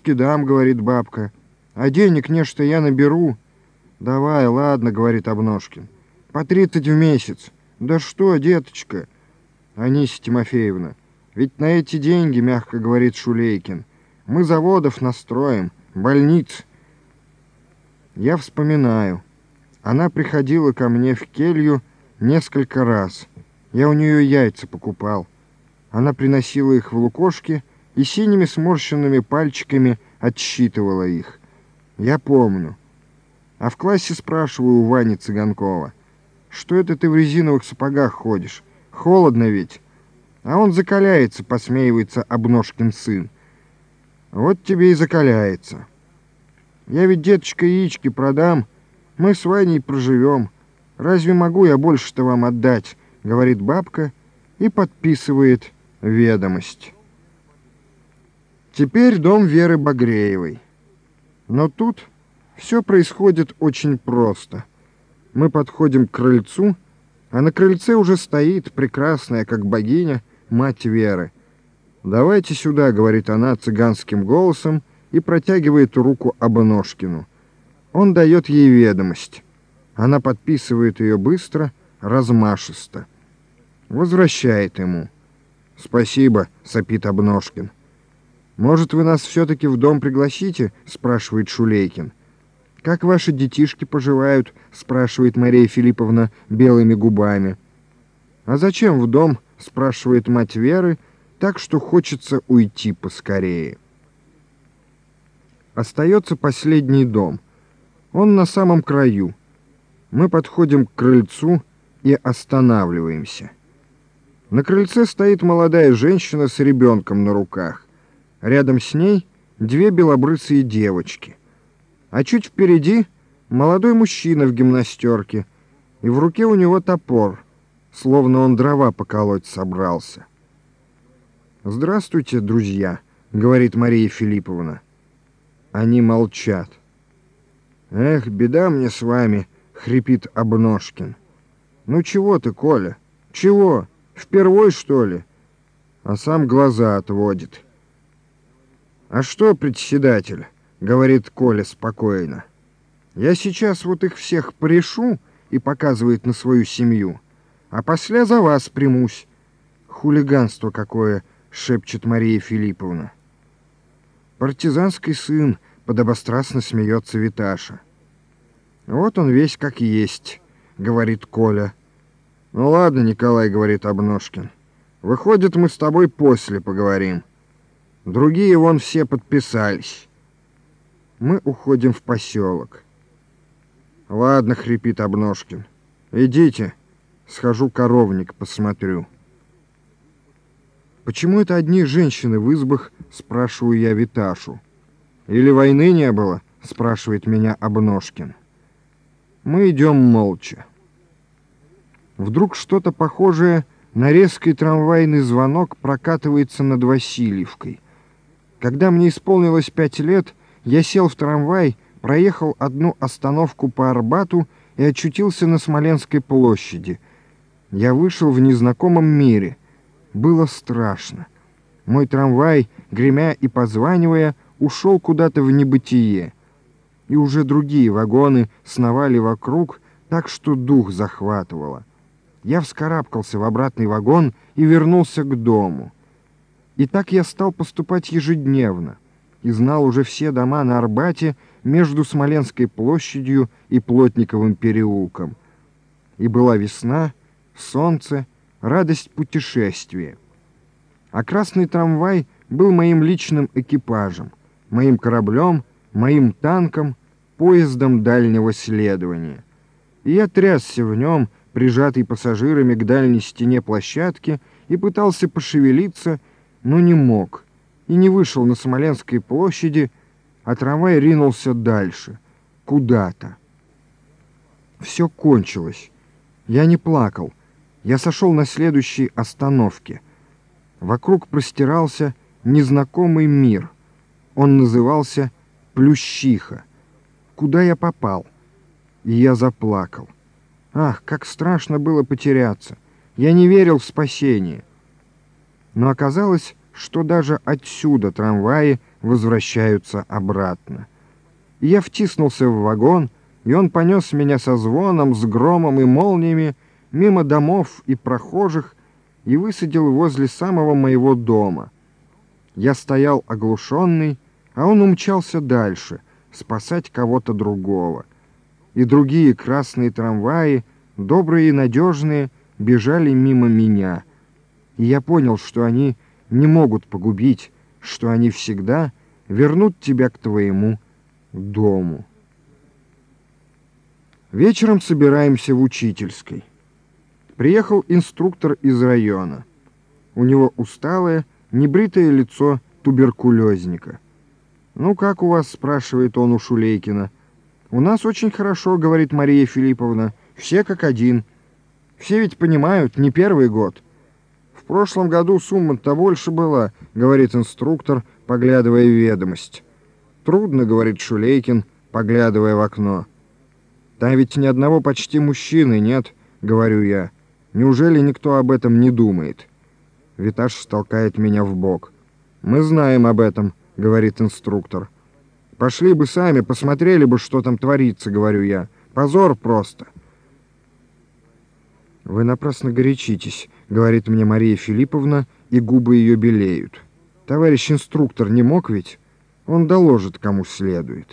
девочке дам, говорит бабка. А денег не что я наберу. Давай, ладно, говорит Обножкин. По тридцать в месяц. Да что, деточка? Анисия Тимофеевна, ведь на эти деньги, мягко говорит Шулейкин, мы заводов настроим, больниц. Я вспоминаю. Она приходила ко мне в келью несколько раз. Я у нее яйца покупал. Она приносила их в лукошки и синими сморщенными пальчиками отсчитывала их. Я помню. А в классе спрашиваю у Вани Цыганкова, что это ты в резиновых сапогах ходишь? Холодно ведь. А он закаляется, посмеивается Обножкин сын. Вот тебе и закаляется. Я ведь, деточка, яички продам, мы с Ваней проживем. Разве могу я больше-то вам отдать? Говорит бабка и подписывает ведомость. Теперь дом Веры Багреевой. Но тут все происходит очень просто. Мы подходим к крыльцу, а на крыльце уже стоит прекрасная, как богиня, мать Веры. «Давайте сюда», — говорит она цыганским голосом и протягивает руку Абоношкину. Он дает ей ведомость. Она подписывает ее быстро, размашисто. Возвращает ему. «Спасибо», — сопит Обножкин. «Может, вы нас все-таки в дом пригласите?» — спрашивает Шулейкин. «Как ваши детишки поживают?» — спрашивает Мария Филипповна белыми губами. «А зачем в дом?» — спрашивает мать Веры, так что хочется уйти поскорее. Остается последний дом. Он на самом краю. Мы подходим к крыльцу и останавливаемся. На крыльце стоит молодая женщина с ребенком на руках. Рядом с ней две белобрысые девочки. А чуть впереди молодой мужчина в гимнастерке, и в руке у него топор, словно он дрова поколоть собрался. «Здравствуйте, друзья», — говорит Мария Филипповна. Они молчат. «Эх, беда мне с вами», — хрипит Обножкин. «Ну чего ты, Коля? Чего?» Впервой, что ли? А сам глаза отводит. А что, председатель, говорит Коля спокойно. Я сейчас вот их всех порешу и показывает на свою семью, а после за вас примусь. Хулиганство какое, шепчет Мария Филипповна. Партизанский сын, подобострастно смеется Виташа. Вот он весь как есть, говорит Коля. «Ну ладно, Николай», — говорит Обножкин. «Выходит, мы с тобой после поговорим. Другие вон все подписались». Мы уходим в поселок. «Ладно», — хрипит Обножкин. «Идите, схожу коровник посмотрю». «Почему это одни женщины в избах?» — спрашиваю я Виташу. «Или войны не было?» — спрашивает меня Обножкин. Мы идем молча. Вдруг что-то похожее на резкий трамвайный звонок прокатывается над Васильевкой. Когда мне исполнилось пять лет, я сел в трамвай, проехал одну остановку по Арбату и очутился на Смоленской площади. Я вышел в незнакомом мире. Было страшно. Мой трамвай, гремя и позванивая, ушел куда-то в небытие. И уже другие вагоны сновали вокруг, так что дух захватывало. Я вскарабкался в обратный вагон и вернулся к дому. И так я стал поступать ежедневно и знал уже все дома на Арбате между Смоленской площадью и Плотниковым переулком. И была весна, солнце, радость путешествия. А красный трамвай был моим личным экипажем, моим кораблем, моим танком, поездом дальнего следования. И я трясся в нем, прижатый пассажирами к дальней стене площадки, и пытался пошевелиться, но не мог, и не вышел на Смоленской площади, а трамвай ринулся дальше, куда-то. Все кончилось. Я не плакал. Я сошел на следующей остановке. Вокруг простирался незнакомый мир. Он назывался Плющиха. Куда я попал? И я заплакал. Ах, как страшно было потеряться! Я не верил в спасение. Но оказалось, что даже отсюда трамваи возвращаются обратно. И я втиснулся в вагон, и он понес меня со звоном, с громом и молниями мимо домов и прохожих и высадил возле самого моего дома. Я стоял оглушенный, а он умчался дальше, спасать кого-то другого. И другие красные трамваи, добрые и надежные, бежали мимо меня. И я понял, что они не могут погубить, что они всегда вернут тебя к твоему дому. Вечером собираемся в учительской. Приехал инструктор из района. У него усталое, небритое лицо туберкулезника. «Ну, как у вас?» — спрашивает он у Шулейкина. «У нас очень хорошо», — говорит Мария Филипповна. «Все как один. Все ведь понимают, не первый год». «В прошлом году сумма-то больше была», — говорит инструктор, поглядывая в ведомость. «Трудно», — говорит Шулейкин, поглядывая в окно. «Там ведь ни одного почти мужчины нет», — говорю я. «Неужели никто об этом не думает?» Витаж толкает меня в бок. «Мы знаем об этом», — говорит инструктор. «Пошли бы сами, посмотрели бы, что там творится», — говорю я. «Позор просто». «Вы напрасно горячитесь», — говорит мне Мария Филипповна, и губы ее белеют. «Товарищ инструктор не мог ведь? Он доложит, кому следует».